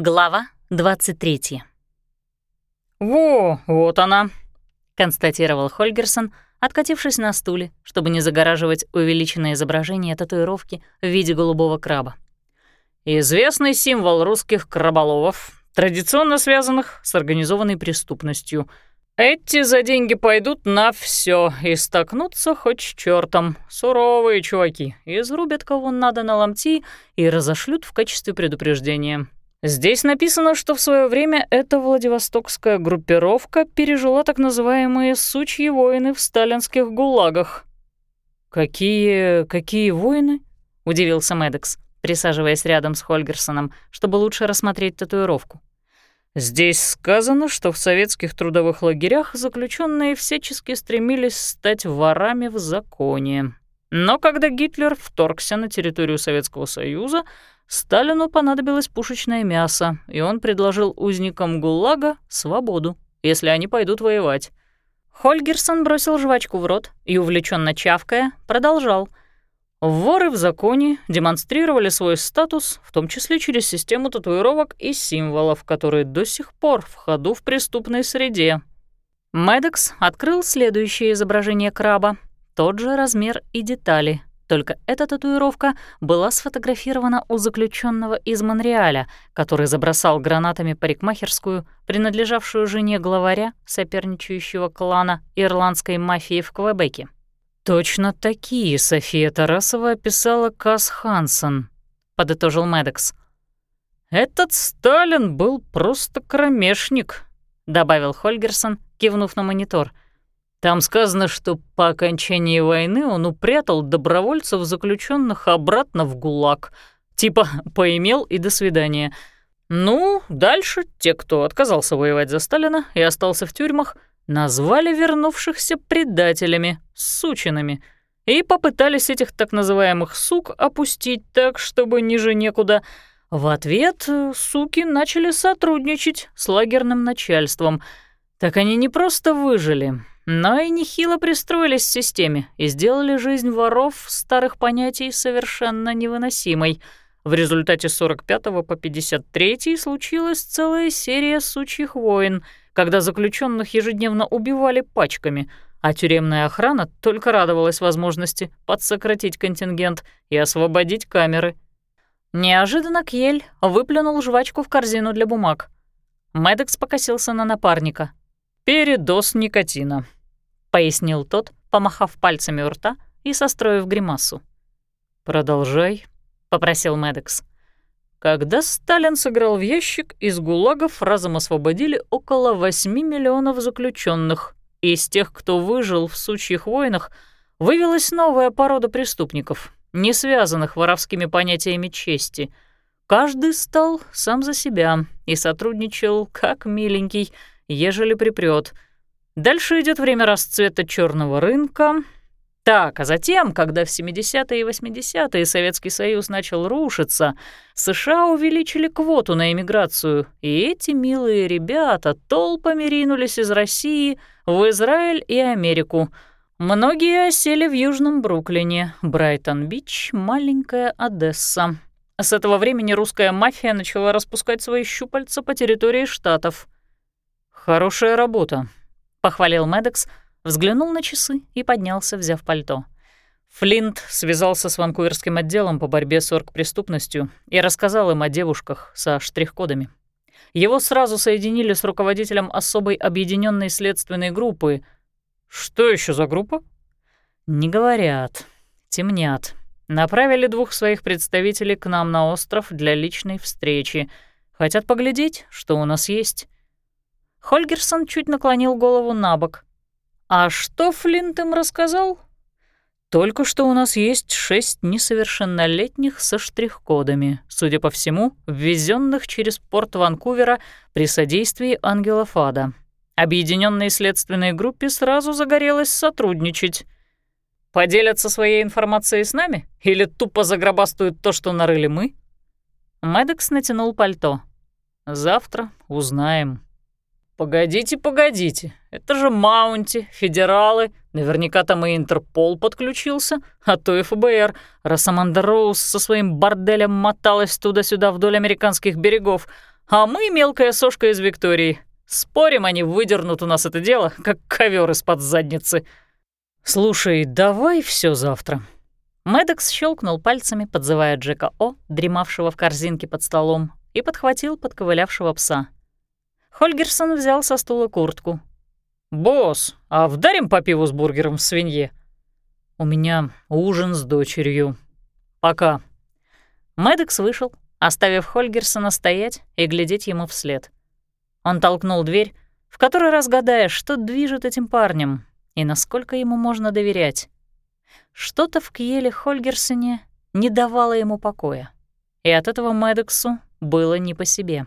Глава 23. «Во, вот она», — констатировал Хольгерсон, откатившись на стуле, чтобы не загораживать увеличенное изображение татуировки в виде голубого краба. «Известный символ русских краболовов, традиционно связанных с организованной преступностью. Эти за деньги пойдут на все и столкнутся хоть с чертом. Суровые чуваки, изрубят кого надо на ломти и разошлют в качестве предупреждения». Здесь написано, что в свое время эта Владивостокская группировка пережила так называемые «сучьи войны» в сталинских гулагах. «Какие... какие войны?» — удивился Медекс, присаживаясь рядом с Хольгерсоном, чтобы лучше рассмотреть татуировку. «Здесь сказано, что в советских трудовых лагерях заключенные всячески стремились стать ворами в законе. Но когда Гитлер вторгся на территорию Советского Союза, Сталину понадобилось пушечное мясо, и он предложил узникам ГУЛАГа свободу, если они пойдут воевать. Хольгерсон бросил жвачку в рот и, увлеченно чавкая, продолжал. Воры в законе демонстрировали свой статус, в том числе через систему татуировок и символов, которые до сих пор в ходу в преступной среде. Медекс открыл следующее изображение краба, тот же размер и детали — только эта татуировка была сфотографирована у заключенного из Монреаля, который забросал гранатами парикмахерскую, принадлежавшую жене главаря соперничающего клана ирландской мафии в Квебеке. «Точно такие София Тарасова описала Кас Хансон», — подытожил Медекс. «Этот Сталин был просто кромешник», — добавил Хольгерсон, кивнув на монитор — там сказано, что по окончании войны он упрятал добровольцев, заключенных обратно в ГУЛАГ. Типа поимел и до свидания. Ну, дальше те, кто отказался воевать за Сталина и остался в тюрьмах, назвали вернувшихся предателями, сучинами, и попытались этих так называемых сук опустить так, чтобы ниже некуда. В ответ э, суки начали сотрудничать с лагерным начальством. Так они не просто выжили, но и нехило пристроились в системе и сделали жизнь воров старых понятий совершенно невыносимой. В результате с 45 по 53 случилась целая серия сучьих войн, когда заключенных ежедневно убивали пачками, а тюремная охрана только радовалась возможности подсократить контингент и освободить камеры. Неожиданно Кьель выплюнул жвачку в корзину для бумаг. Медекс покосился на напарника. «Передоз никотина», — пояснил тот, помахав пальцами у рта и состроив гримасу. «Продолжай», — попросил Медекс. Когда Сталин сыграл в ящик, из ГУЛАГов разом освободили около 8 миллионов заключенных. Из тех, кто выжил в сучьих войнах, вывелась новая порода преступников, не связанных воровскими понятиями чести. Каждый стал сам за себя и сотрудничал как миленький, ежели припрёт — Дальше идет время расцвета черного рынка. Так, а затем, когда в 70-е и 80-е Советский Союз начал рушиться, США увеличили квоту на эмиграцию, и эти милые ребята толпами ринулись из России в Израиль и Америку. Многие осели в Южном Бруклине, Брайтон-Бич, маленькая Одесса. С этого времени русская мафия начала распускать свои щупальца по территории штатов. Хорошая работа, — похвалил Медекс, взглянул на часы и поднялся, взяв пальто. Флинт связался с ванкуверским отделом по борьбе с оргпреступностью и рассказал им о девушках со штрих-кодами. Его сразу соединили с руководителем особой объединенной следственной группы. Что еще за группа? Не говорят. Темнят. Направили двух своих представителей к нам на остров для личной встречи. Хотят поглядеть, что у нас есть. Хольгерсон чуть наклонил голову на бок. «А что Флинт им рассказал?» «Только что у нас есть шесть несовершеннолетних со штрих-кодами, судя по всему, ввезенных через порт Ванкувера при содействии Ангела Фада. Объединенной следственной группе сразу загорелось сотрудничать. Поделятся своей информацией с нами или тупо загробастают то, что нарыли мы?» Медекс натянул пальто. «Завтра узнаем». «Погодите, погодите, это же Маунти, федералы, наверняка там и Интерпол подключился, а то и ФБР, раз Аманда Роуз со своим борделем моталась туда-сюда вдоль американских берегов. А мы мелкая сошка из Виктории. Спорим, они выдернут у нас это дело, как ковер из-под задницы. Слушай, давай все завтра. Медекс щелкнул пальцами, подзывая Джека О, дремавшего в корзинке под столом, и подхватил подковылявшего пса. Хольгерсон взял со стула куртку. «Босс, а вдарим по пиву с бургером в свинье?» «У меня ужин с дочерью. Пока». Медекс вышел, оставив Хольгерсона стоять и глядеть ему вслед. Он толкнул дверь, в который раз что движет этим парнем и насколько ему можно доверять. Что-то в Кьеле Хольгерсоне не давало ему покоя, и от этого Медексу было не по себе.